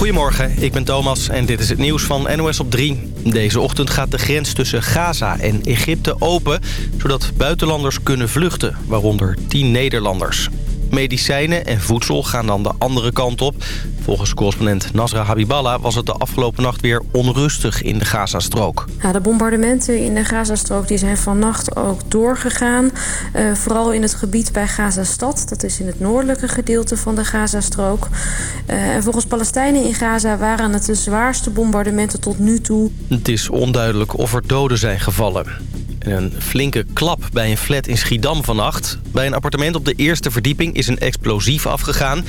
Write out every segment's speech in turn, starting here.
Goedemorgen, ik ben Thomas en dit is het nieuws van NOS op 3. Deze ochtend gaat de grens tussen Gaza en Egypte open... zodat buitenlanders kunnen vluchten, waaronder 10 Nederlanders. Medicijnen en voedsel gaan dan de andere kant op. Volgens correspondent Nasra Habiballah was het de afgelopen nacht weer onrustig in de Gazastrook. Ja, de bombardementen in de Gazastrook die zijn vannacht ook doorgegaan. Uh, vooral in het gebied bij Gazastad. Dat is in het noordelijke gedeelte van de Gazastrook. Uh, en volgens Palestijnen in Gaza waren het de zwaarste bombardementen tot nu toe. Het is onduidelijk of er doden zijn gevallen. En een flinke klap bij een flat in Schiedam vannacht. Bij een appartement op de eerste verdieping is een explosief afgegaan.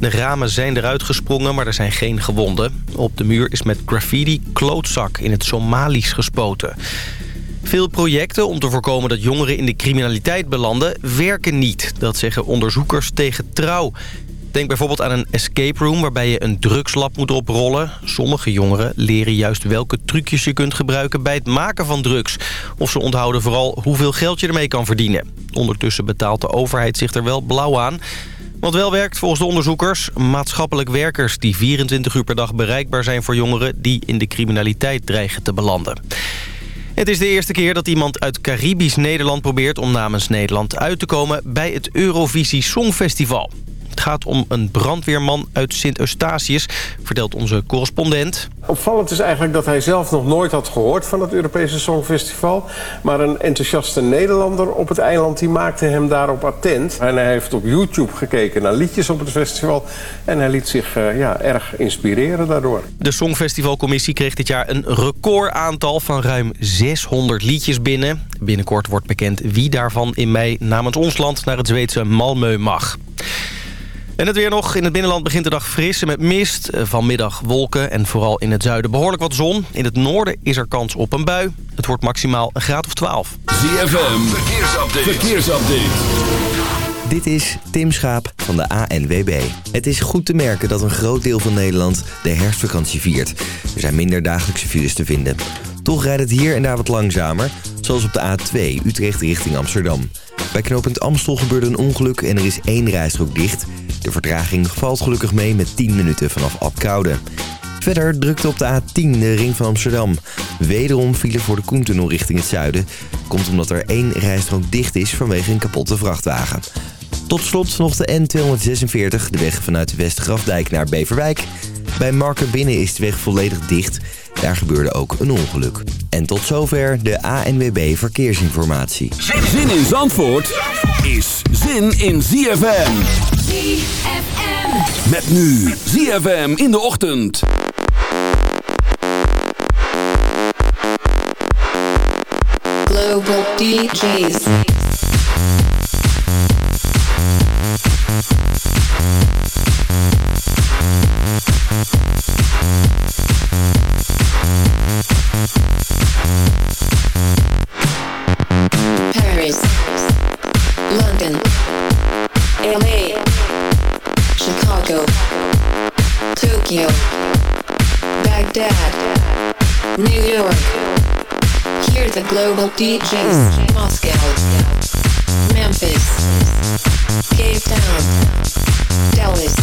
De ramen zijn eruit gesprongen, maar er zijn geen gewonden. Op de muur is met graffiti klootzak in het Somalisch gespoten. Veel projecten om te voorkomen dat jongeren in de criminaliteit belanden... werken niet, dat zeggen onderzoekers tegen Trouw. Denk bijvoorbeeld aan een escape room waarbij je een drugslab moet oprollen. Sommige jongeren leren juist welke trucjes je kunt gebruiken bij het maken van drugs. Of ze onthouden vooral hoeveel geld je ermee kan verdienen. Ondertussen betaalt de overheid zich er wel blauw aan. Wat wel werkt volgens de onderzoekers, maatschappelijk werkers... die 24 uur per dag bereikbaar zijn voor jongeren... die in de criminaliteit dreigen te belanden. Het is de eerste keer dat iemand uit Caribisch Nederland probeert... om namens Nederland uit te komen bij het Eurovisie Songfestival. Het gaat om een brandweerman uit Sint-Eustatius, vertelt onze correspondent. Opvallend is eigenlijk dat hij zelf nog nooit had gehoord van het Europese Songfestival. Maar een enthousiaste Nederlander op het eiland die maakte hem daarop attent. En hij heeft op YouTube gekeken naar liedjes op het festival. En hij liet zich uh, ja, erg inspireren daardoor. De Songfestivalcommissie kreeg dit jaar een recordaantal van ruim 600 liedjes binnen. Binnenkort wordt bekend wie daarvan in mei namens ons land naar het Zweedse Malmö mag. En het weer nog. In het binnenland begint de dag fris met mist. Eh, vanmiddag wolken en vooral in het zuiden behoorlijk wat zon. In het noorden is er kans op een bui. Het wordt maximaal een graad of 12. ZFM, verkeersupdate. verkeersupdate. Dit is Tim Schaap van de ANWB. Het is goed te merken dat een groot deel van Nederland de herfstvakantie viert. Er zijn minder dagelijkse files te vinden. Toch rijdt het hier en daar wat langzamer, zoals op de A2 Utrecht richting Amsterdam. Bij knooppunt Amstel gebeurde een ongeluk en er is één rijstrook dicht. De vertraging valt gelukkig mee met 10 minuten vanaf Apkoude. Verder drukte op de A10 de ring van Amsterdam. Wederom vielen voor de Koentunnel richting het zuiden. Komt omdat er één rijstrook dicht is vanwege een kapotte vrachtwagen. Tot slot nog de N246, de weg vanuit Westgrafdijk naar Beverwijk. Bij Marken binnen is de weg volledig dicht. Daar gebeurde ook een ongeluk. En tot zover de ANWB Verkeersinformatie. Zin in Zandvoort is zin in ZFM. ZFM. Met nu ZFM in de ochtend. Global DJs. DJs. Moscow, Memphis, Cape Town, Dallas,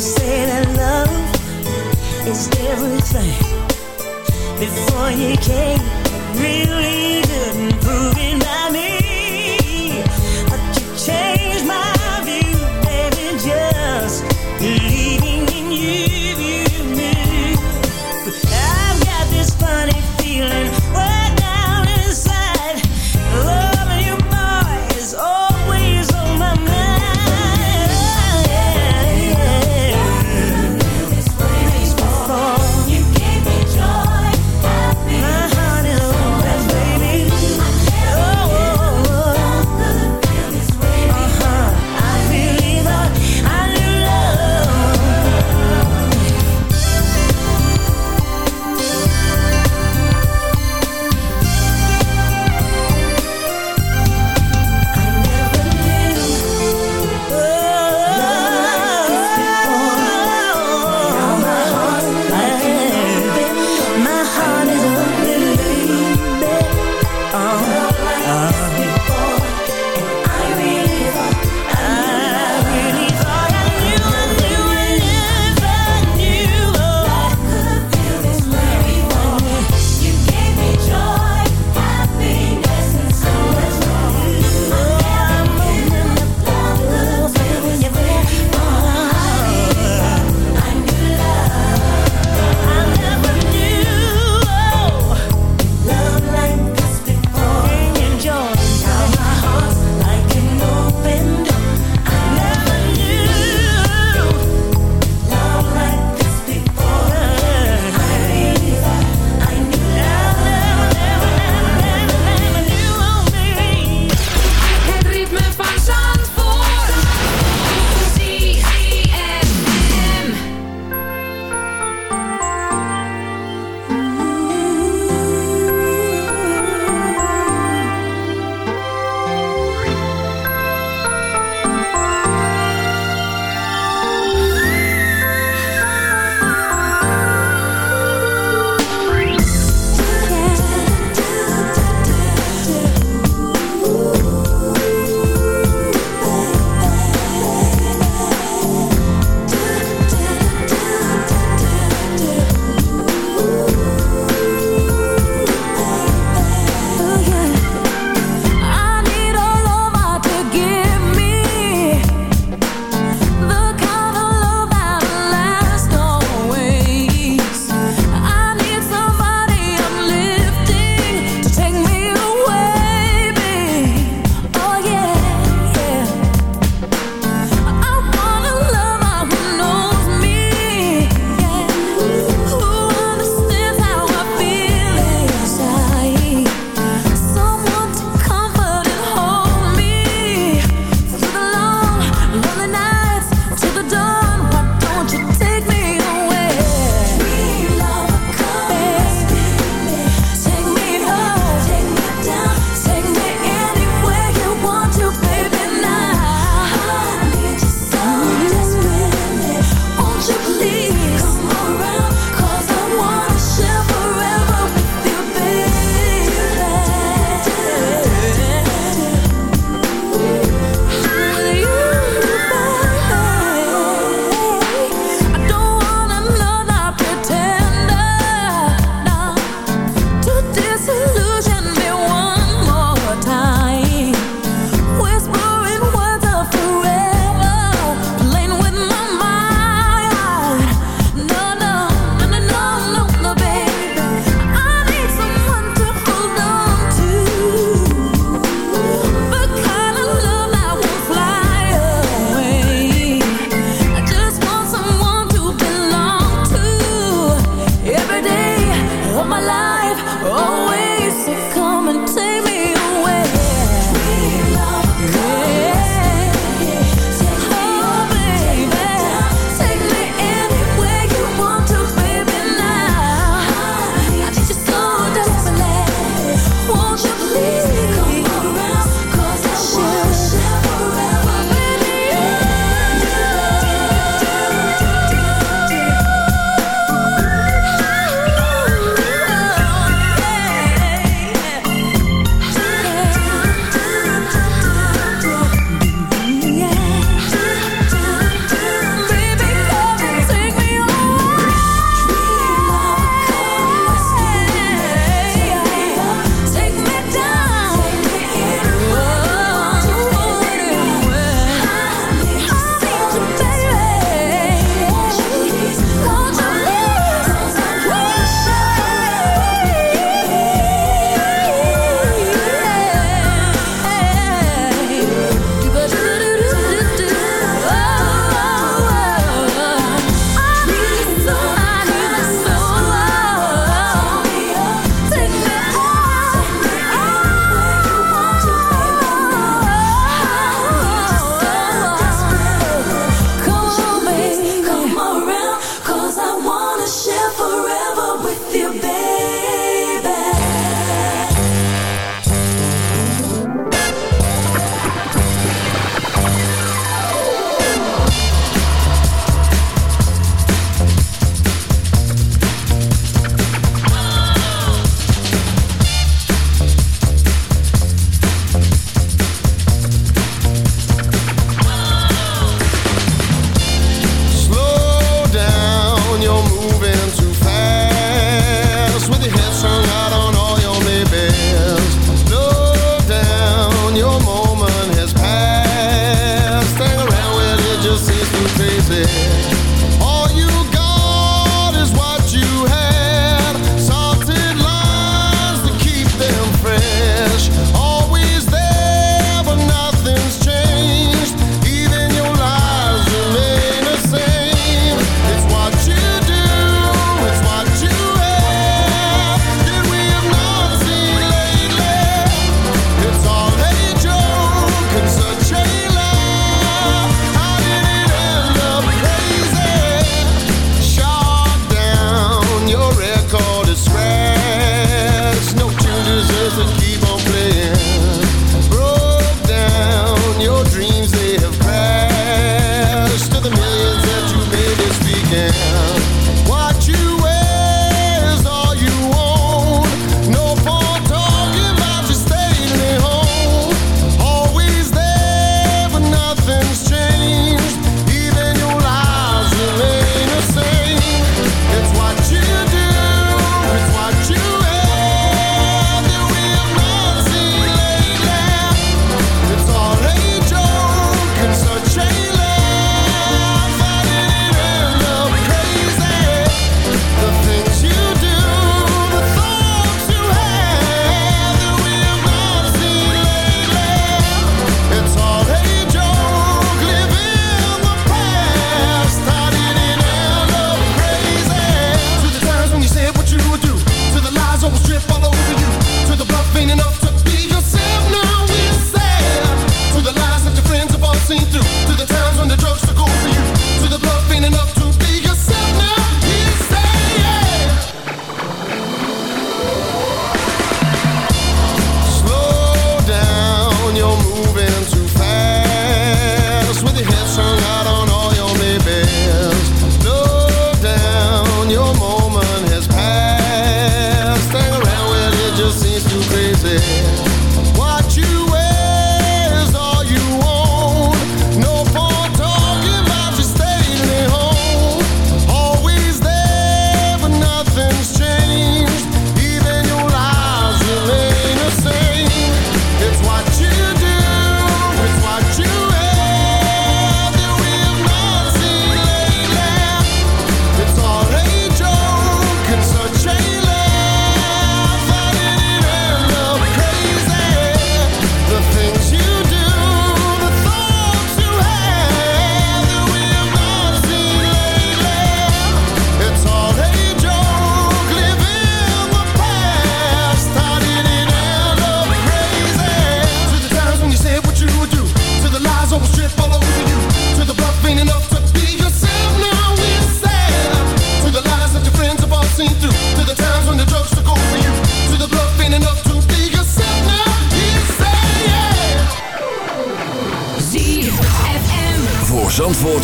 They say that love is everything. Before you came, really couldn't prove it by me.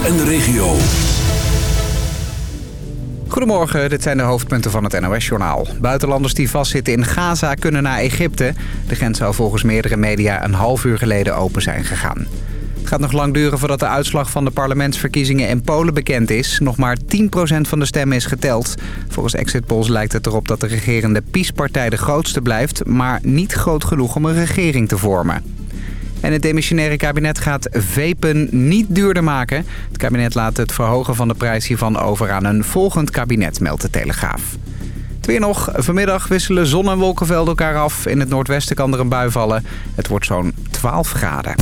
En de regio. Goedemorgen, dit zijn de hoofdpunten van het NOS-journaal. Buitenlanders die vastzitten in Gaza kunnen naar Egypte. De grens zou volgens meerdere media een half uur geleden open zijn gegaan. Het gaat nog lang duren voordat de uitslag van de parlementsverkiezingen in Polen bekend is. Nog maar 10% van de stemmen is geteld. Volgens exit polls lijkt het erop dat de regerende PiS-partij de grootste blijft... maar niet groot genoeg om een regering te vormen. En het demissionaire kabinet gaat vapen niet duurder maken. Het kabinet laat het verhogen van de prijs hiervan over aan een volgend kabinet, meldt de Telegraaf. Nog. Vanmiddag wisselen zon- en wolkenvelden elkaar af. In het noordwesten kan er een bui vallen. Het wordt zo'n 12 graden.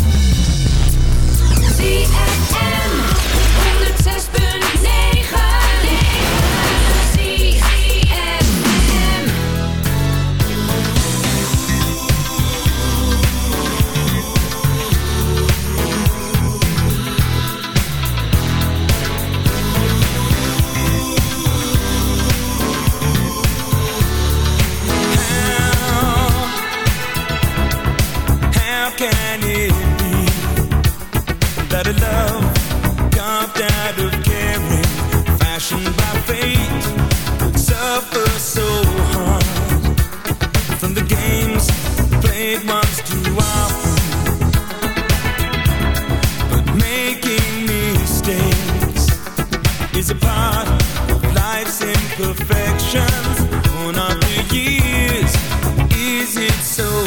Life's imperfections. Born of the years, is it so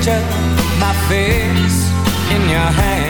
picture my face in your hands.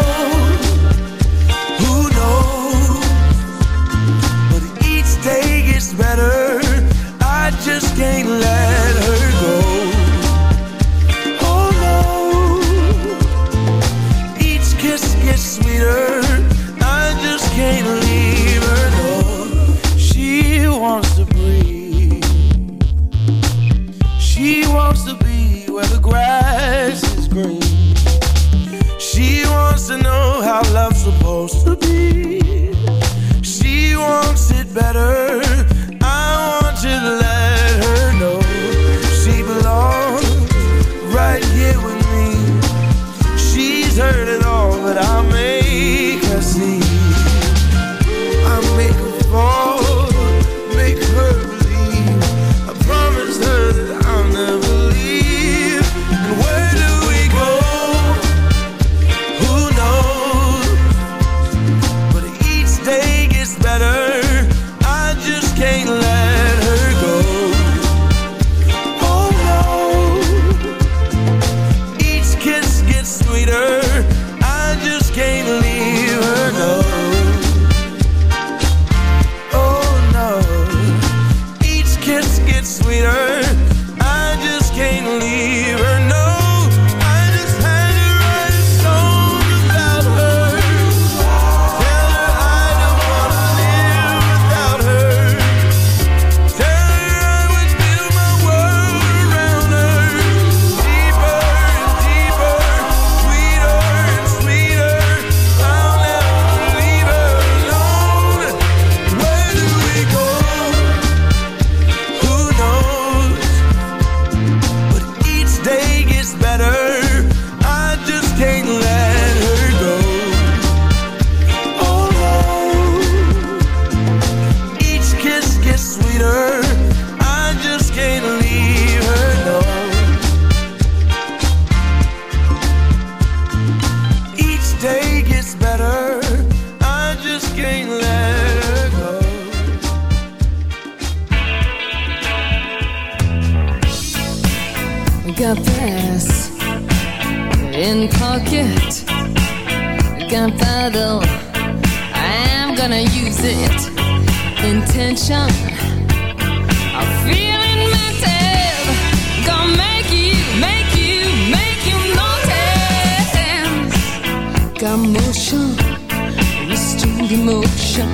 emotion.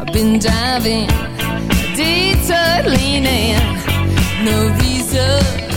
I've been diving, detour leaning, no reason.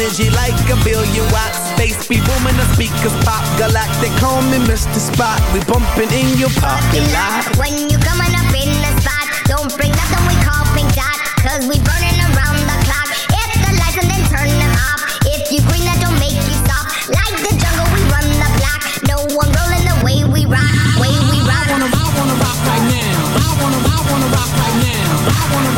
Energy like a billion watts. Space be booming, the speakers pop. Galactic, call me Mr. Spot. We bumping in your parking lot. When you coming up in the spot, don't bring nothing we call pink dot. Cause we burning around the clock. Hit the lights and then turn them off. If you green, that don't make you stop. Like the jungle, we run the block. No one rolling the way we rock, way we rock. I wanna, I wanna rock right now. I wanna, I wanna rock right now. I wanna,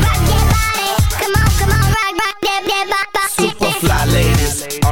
body.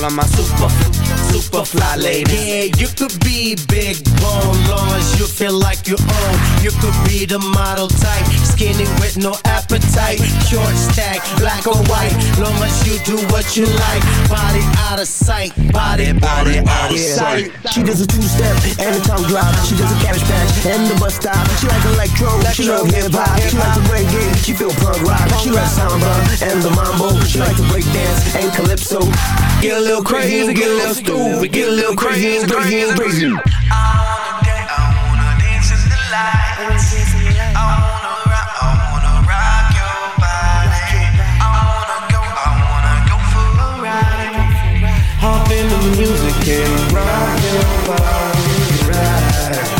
all of my super, super fly ladies. Yeah, you could be big bone, long as you feel like you own. You could be the model type, skinny with no appetite. Short stack, black or white, long as you do what you like. Body out of sight, body, body out of sight. She does a two-step and a tongue drop. She does a cabbage patch and the bus stop. She like electro, she love hip-hop. She like the reggae, she feel punk rock. She like samba and the mambo. She like to break dance and calypso. Get a little crazy, get a little stupid, get a little crazy and crazy crazy. I wanna dance, I wanna dance in the lights. I wanna rock, I wanna rock your body. I wanna go, I wanna go for a ride. Hop the music and rock your body, ride.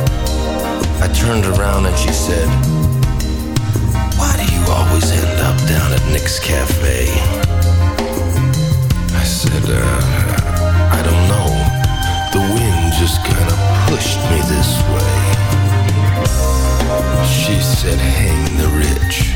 I turned around and she said, Why do you always end up down at Nick's Cafe? I said, uh, I don't know. The wind just kinda pushed me this way. She said, Hang the rich.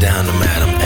down to Madam